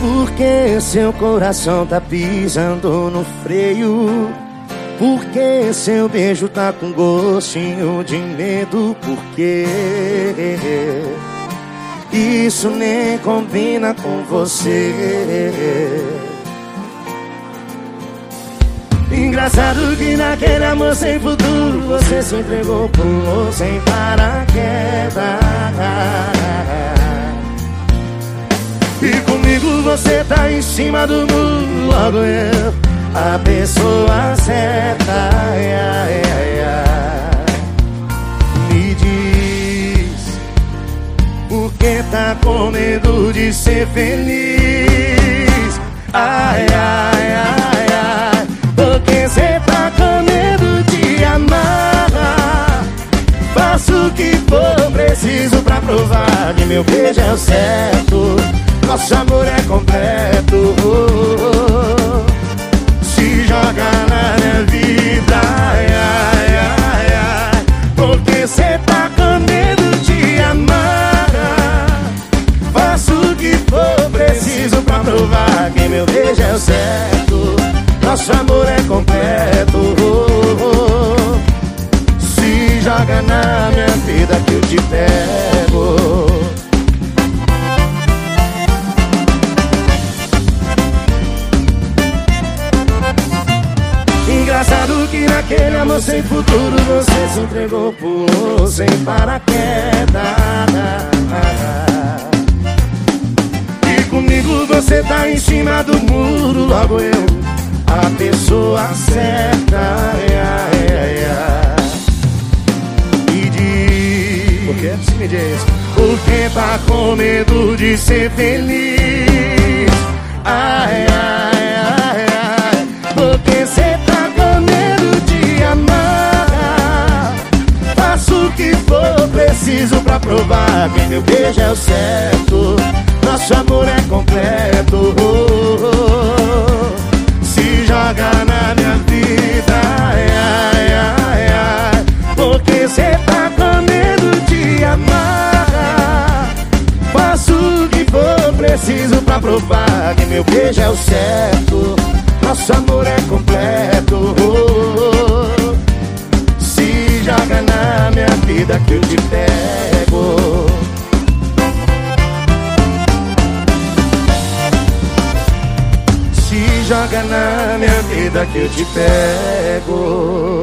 Porque seu coração tá pisando no freio? Porque seu beijo tá com gostinho de medo? Porque isso nem combina com você. Engraçado que naquele amor sem futuro Você se entregou, pulou sem paraquedas comigo você tá em cima do muro Logo eu, a pessoa certa ai, ai, ai, Me diz Por que tá com medo de ser feliz? Ai, ai, ai, ai Porque cê tá com medo de amar? Faço o que for preciso pra provar Que meu beijo é o certo Se joga na minha vida ai, ai, ai, ai. Porque cê tá com medo de amar. Faço o que for preciso pra provar Que meu beijo é o certo. Nosso amor é completo. Se joga na minha vida que eu te pego Engraçado que naquele amor sem futuro Você se entregou, pulou sem paraquedas E comigo você tá em cima do muro Logo eu, a pessoa certa ai, ai, ai. E diz Por quê? Se me diz Porque tá com medo de ser feliz Ai, ai, ai, ai Porque cê preciso pra provar Que meu beijo é o certo. Nosso amor é completo. Se joga na minha vida ai, ai, ai, ai. Porque cê tá com medo de amar. Faço o que for preciso pra provar Que meu beijo é o certo. Nosso amor é completo. Se joga na minha vida que eu te pego joga na minha vida que eu te pego